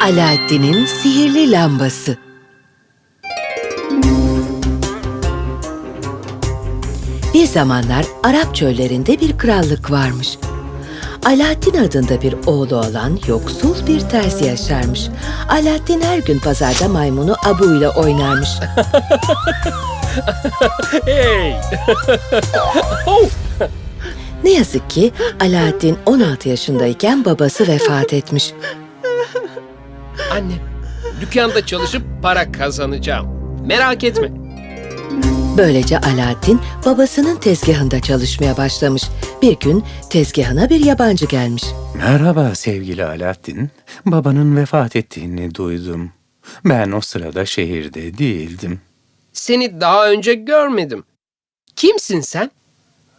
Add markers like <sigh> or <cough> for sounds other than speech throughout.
Alaaddin'in sihirli lambası. Bir zamanlar Arap çöllerinde bir krallık varmış. Alaaddin adında bir oğlu olan yoksul bir terzi yaşarmış. Alaaddin her gün pazarda maymunu Abu ile oynarmış. <laughs> Hey! <laughs> Ne yazık ki Alaaddin 16 yaşındayken babası vefat etmiş. Anne, dükkanda çalışıp para kazanacağım. Merak etme. Böylece Alaaddin babasının tezgahında çalışmaya başlamış. Bir gün tezgahına bir yabancı gelmiş. Merhaba sevgili Alaaddin. Babanın vefat ettiğini duydum. Ben o sırada şehirde değildim. Seni daha önce görmedim. Kimsin sen?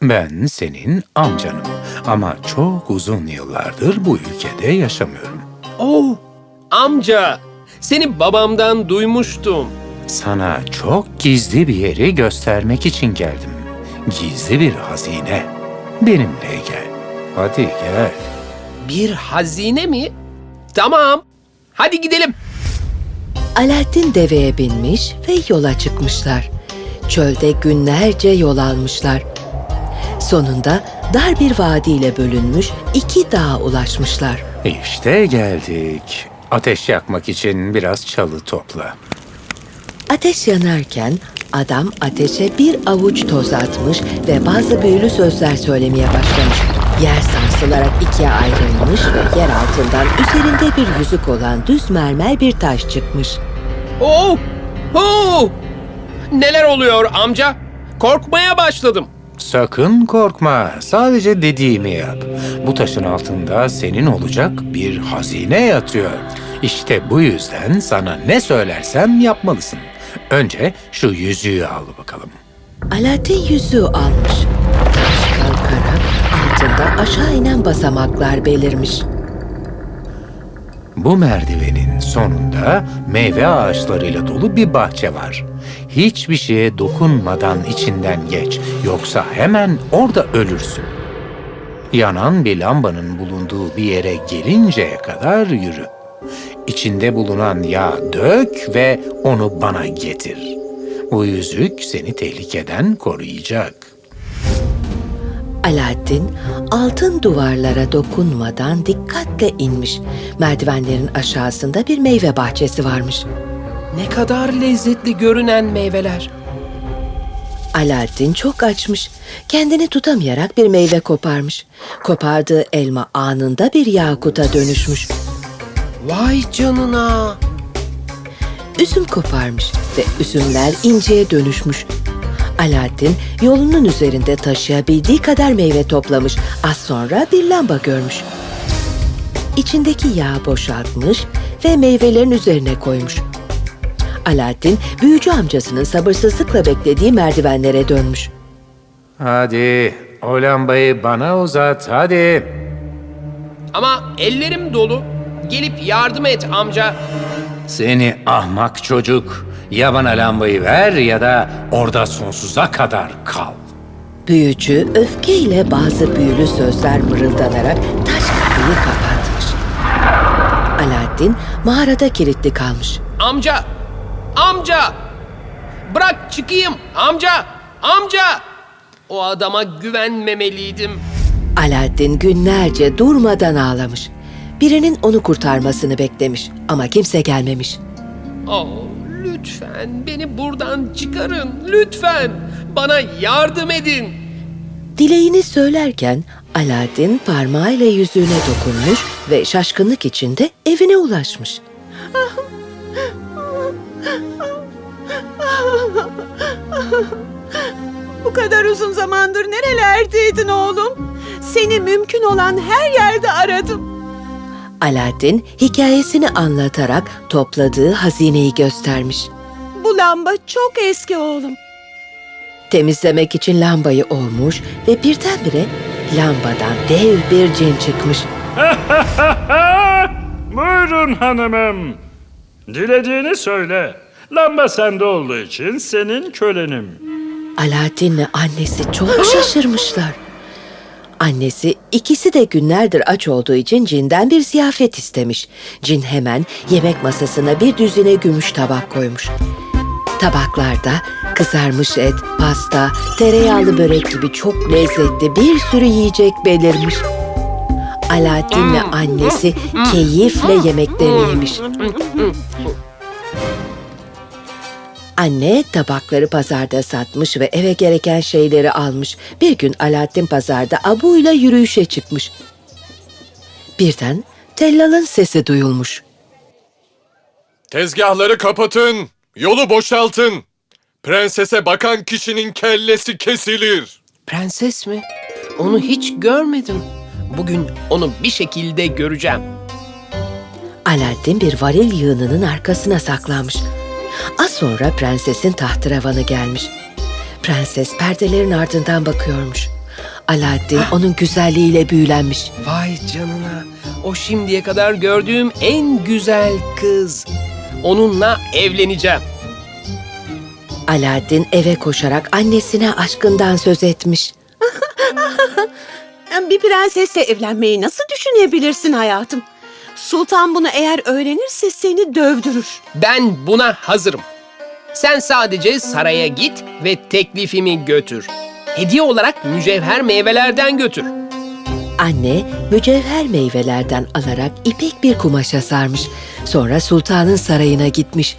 Ben senin amcanım ama çok uzun yıllardır bu ülkede yaşamıyorum. Oh! Amca! Seni babamdan duymuştum. Sana çok gizli bir yeri göstermek için geldim. Gizli bir hazine. Benimle gel. Hadi gel. Bir hazine mi? Tamam. Hadi gidelim. Alaaddin deveye binmiş ve yola çıkmışlar. Çölde günlerce yol almışlar. Sonunda dar bir vadiyle bölünmüş iki dağa ulaşmışlar. İşte geldik. Ateş yakmak için biraz çalı topla. Ateş yanarken adam ateşe bir avuç toz atmış ve bazı büyülü sözler söylemeye başlamış. Yer sarsılarak ikiye ayrılmış ve yer altından üzerinde bir yüzük olan düz mermer bir taş çıkmış. Oh! Oh! Neler oluyor amca? Korkmaya başladım. Sakın korkma. Sadece dediğimi yap. Bu taşın altında senin olacak bir hazine yatıyor. İşte bu yüzden sana ne söylersem yapmalısın. Önce şu yüzüğü al bakalım. Alaaddin yüzüğü almış. Kalkarak altında aşağı inen basamaklar belirmiş. Bu merdivenin sonunda meyve ağaçlarıyla dolu bir bahçe var. Hiçbir şeye dokunmadan içinden geç. Yoksa hemen orada ölürsün. Yanan bir lambanın bulunduğu bir yere gelinceye kadar yürü. İçinde bulunan yağ dök ve onu bana getir. Bu yüzük seni tehlikeden koruyacak. Alaaddin altın duvarlara dokunmadan dikkatle inmiş. Merdivenlerin aşağısında bir meyve bahçesi varmış. Ne kadar lezzetli görünen meyveler. Alaaddin çok açmış. Kendini tutamayarak bir meyve koparmış. Kopardığı elma anında bir yakuta dönüşmüş. Vay canına. Üzüm koparmış ve üzümler inceye dönüşmüş. Alaaddin yolunun üzerinde taşıyabildiği kadar meyve toplamış. Az sonra bir lamba görmüş. İçindeki yağı boşaltmış ve meyvelerin üzerine koymuş. Alaaddin büyücü amcasının sabırsızlıkla beklediği merdivenlere dönmüş. Hadi o lambayı bana uzat hadi. Ama ellerim dolu. Gelip yardım et amca. Seni ahmak çocuk. Ya bana lambayı ver ya da orada sonsuza kadar kal. Büyücü öfkeyle bazı büyülü sözler mırıldanarak taş kapıyı kapatmış. Alaaddin mağarada kilitli kalmış. Amca! Amca! Bırak çıkayım amca! Amca! O adama güvenmemeliydim. Alaaddin günlerce durmadan ağlamış. Birinin onu kurtarmasını beklemiş ama kimse gelmemiş. Oh, lütfen beni buradan çıkarın. Lütfen bana yardım edin. Dileğini söylerken Alaaddin parmağıyla yüzüğüne dokunmuş ve şaşkınlık içinde evine ulaşmış. Bu kadar uzun zamandır nerelerdeydin oğlum? Seni mümkün olan her yerde aradım. Alaaddin hikayesini anlatarak topladığı hazineyi göstermiş. Bu lamba çok eski oğlum. Temizlemek için lambayı olmuş ve birdenbire lambadan dev bir cin çıkmış. Buyurun hanımım. Dilediğini söyle. Lamba sende olduğu için senin kölenim. Alaaddin'le annesi çok şaşırmışlar. Annesi ikisi de günlerdir aç olduğu için cinden bir ziyafet istemiş. Cin hemen yemek masasına bir düzine gümüş tabak koymuş. Tabaklarda kızarmış et, pasta, tereyağlı börek gibi çok lezzetli bir sürü yiyecek belirmiş. Alaaddin ve annesi keyifle yemeklerini yemiş. Anne tabakları pazarda satmış ve eve gereken şeyleri almış. Bir gün Alaaddin pazarda abuyla yürüyüşe çıkmış. Birden tellalın sesi duyulmuş. Tezgahları kapatın, yolu boşaltın. Prensese bakan kişinin kellesi kesilir. Prenses mi? Onu hiç görmedim. Bugün onu bir şekilde göreceğim. Alaaddin bir varil yığınının arkasına saklanmış. Az sonra prensesin tahterevanı gelmiş. Prenses perdelerin ardından bakıyormuş. Alaaddin onun güzelliğiyle büyülenmiş. Vay canına. O şimdiye kadar gördüğüm en güzel kız. Onunla evleneceğim. Alaaddin eve koşarak annesine aşkından söz etmiş. <laughs> Bir prensesle evlenmeyi nasıl düşünebilirsin hayatım? Sultan bunu eğer öğrenirse seni dövdürür. Ben buna hazırım. Sen sadece saraya git ve teklifimi götür. Hediye olarak mücevher meyvelerden götür. Anne mücevher meyvelerden alarak ipek bir kumaşa sarmış. Sonra sultanın sarayına gitmiş.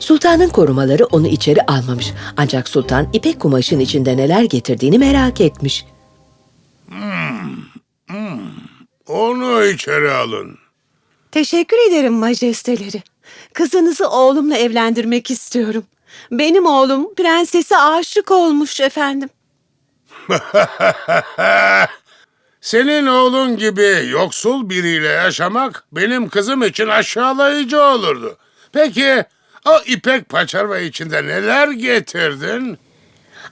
Sultanın korumaları onu içeri almamış. Ancak sultan ipek kumaşın içinde neler getirdiğini merak etmiş. Onu içeri alın. Teşekkür ederim majesteleri. Kızınızı oğlumla evlendirmek istiyorum. Benim oğlum prensese aşık olmuş efendim. <laughs> Senin oğlun gibi yoksul biriyle yaşamak benim kızım için aşağılayıcı olurdu. Peki o ipek paçarva içinde neler getirdin?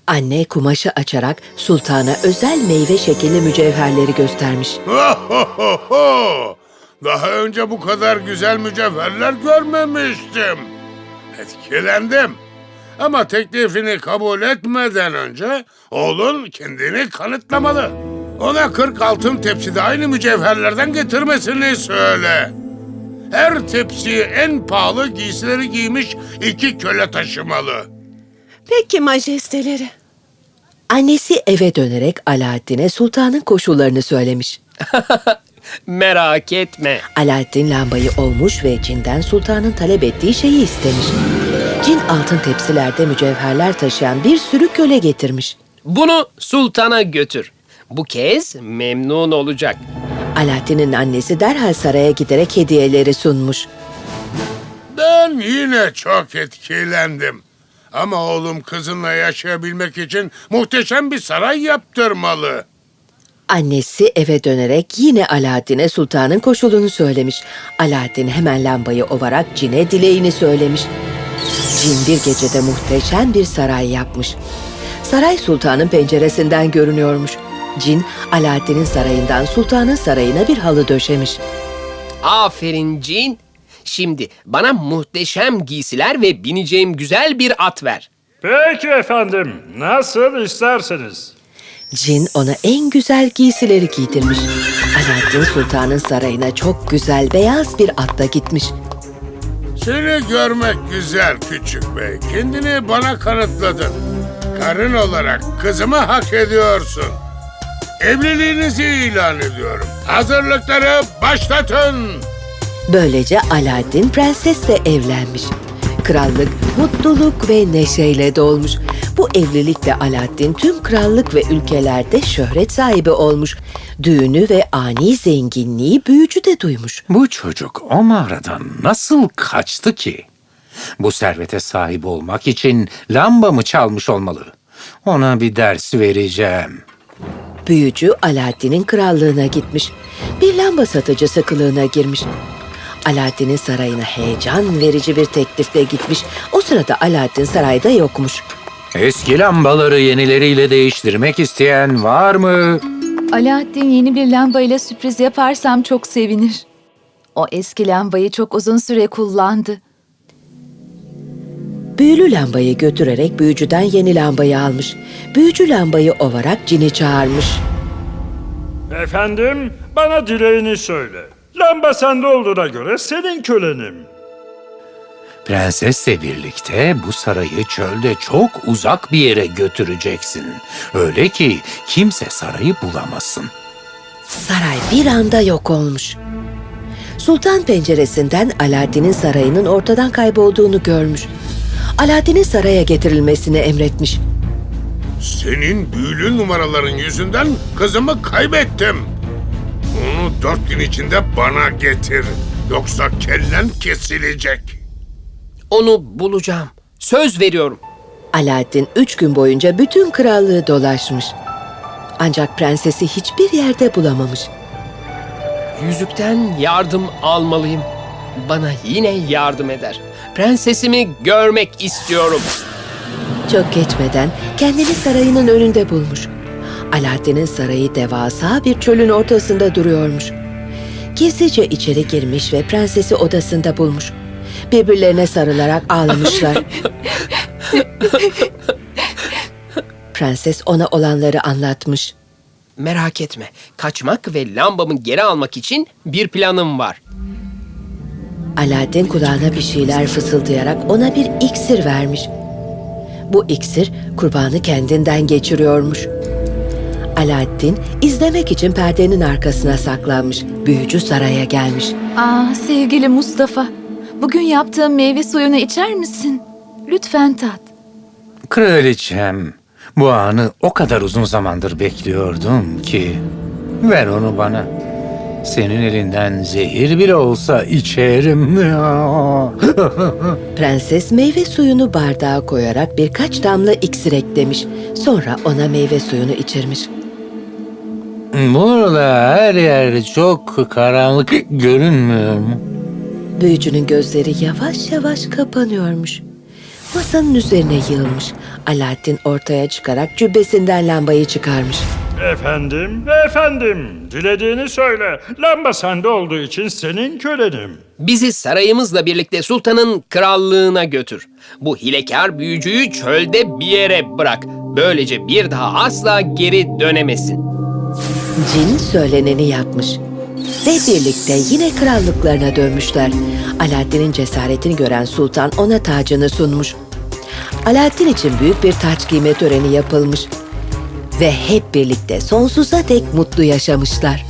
Anne kumaşı açarak sultana özel meyve şekilli mücevherleri göstermiş. <laughs> Ohohoho! Daha önce bu kadar güzel mücevherler görmemiştim. Etkilendim. Ama teklifini kabul etmeden önce oğlun kendini kanıtlamalı. Ona 40 altın tepside aynı mücevherlerden getirmesini söyle. Her tepsiye en pahalı giysileri giymiş iki köle taşımalı. Peki majesteleri. Annesi eve dönerek Alaaddin'e sultanın koşullarını söylemiş. <laughs> Merak etme. Alaaddin lambayı olmuş ve cinden sultanın talep ettiği şeyi istemiş. Cin altın tepsilerde mücevherler taşıyan bir sürü köle getirmiş. Bunu sultana götür. Bu kez memnun olacak. Alaaddin'in annesi derhal saraya giderek hediyeleri sunmuş. Ben yine çok etkilendim. Ama oğlum kızınla yaşayabilmek için muhteşem bir saray yaptırmalı. Annesi eve dönerek yine Alaaddin'e sultanın koşulunu söylemiş. Alaaddin hemen lambayı ovarak cine dileğini söylemiş. Cin bir gecede muhteşem bir saray yapmış. Saray sultanın penceresinden görünüyormuş. Cin, Alaaddin'in sarayından sultanın sarayına bir halı döşemiş. Aferin cin. Şimdi bana muhteşem giysiler ve bineceğim güzel bir at ver. Peki efendim, nasıl isterseniz. Cin ona en güzel giysileri giydirmiş. Alaaddin sultanın sarayına çok güzel beyaz bir atla gitmiş. Seni görmek güzel küçük bey. Kendini bana kanıtladın. Karın olarak kızımı hak ediyorsun. Evliliğinizi ilan ediyorum. Hazırlıkları başlatın. Böylece Alaaddin prensesle evlenmiş. Krallık mutluluk ve neşeyle dolmuş. Bu evlilikle Alaaddin tüm krallık ve ülkelerde şöhret sahibi olmuş. Düğünü ve ani zenginliği büyücü de duymuş. Bu çocuk o mağaradan nasıl kaçtı ki? Bu servete sahip olmak için lambamı çalmış olmalı. Ona bir ders vereceğim. Büyücü Alaaddin'in krallığına gitmiş. Bir lamba satıcısı kılığına girmiş. Alaaddin'in sarayına heyecan verici bir teklifle gitmiş. O sırada Alaaddin sarayda yokmuş. Eski lambaları yenileriyle değiştirmek isteyen var mı? Alaaddin yeni bir lambayla sürpriz yaparsam çok sevinir. O eski lambayı çok uzun süre kullandı. Büyülü lambayı götürerek büyücüden yeni lambayı almış. Büyücü lambayı ovarak cini çağırmış. Efendim, bana dileğini söyle. Lamba sende olduğuna göre senin kölenim. Prensesle birlikte bu sarayı çölde çok uzak bir yere götüreceksin. Öyle ki kimse sarayı bulamasın. Saray bir anda yok olmuş. Sultan penceresinden Alaaddin'in sarayının ortadan kaybolduğunu görmüş. Alaaddin'in saraya getirilmesini emretmiş. Senin büyülü numaraların yüzünden kızımı kaybettim. Onu dört gün içinde bana getir. Yoksa kellen kesilecek. Onu bulacağım. Söz veriyorum. Alaaddin üç gün boyunca bütün krallığı dolaşmış. Ancak prensesi hiçbir yerde bulamamış. Yüzükten yardım almalıyım. Bana yine yardım eder. Prensesimi görmek istiyorum. Çok geçmeden kendini sarayının önünde bulmuş. Alaaddin'in sarayı devasa bir çölün ortasında duruyormuş. Gizlice içeri girmiş ve prensesi odasında bulmuş. Birbirlerine sarılarak ağlamışlar. <laughs> Prenses ona olanları anlatmış. Merak etme. Kaçmak ve lambamı geri almak için bir planım var. Alaaddin kulağına bir şeyler fısıldayarak ona bir iksir vermiş. Bu iksir kurbanı kendinden geçiriyormuş. Alaaddin izlemek için perdenin arkasına saklanmış. Büyücü saraya gelmiş. Ah sevgili Mustafa, bugün yaptığım meyve suyunu içer misin? Lütfen tat. Kraliçem, bu anı o kadar uzun zamandır bekliyordum ki. Ver onu bana. Senin elinden zehir bile olsa içerim. <laughs> Prenses meyve suyunu bardağa koyarak birkaç damla iksir eklemiş. Sonra ona meyve suyunu içirmiş. Burada her yer çok karanlık görünmüyor mu? Büyücünün gözleri yavaş yavaş kapanıyormuş. Masanın üzerine yığılmış. Alaaddin ortaya çıkarak cübbesinden lambayı çıkarmış. Efendim, efendim. Dilediğini söyle. Lamba sende olduğu için senin kölenim. Bizi sarayımızla birlikte sultanın krallığına götür. Bu hilekar büyücüyü çölde bir yere bırak. Böylece bir daha asla geri dönemesin. Cin söyleneni yapmış. Ve birlikte yine krallıklarına dönmüşler. Alaaddin'in cesaretini gören sultan ona tacını sunmuş. Alaaddin için büyük bir taç giyme töreni yapılmış. Ve hep birlikte sonsuza dek mutlu yaşamışlar.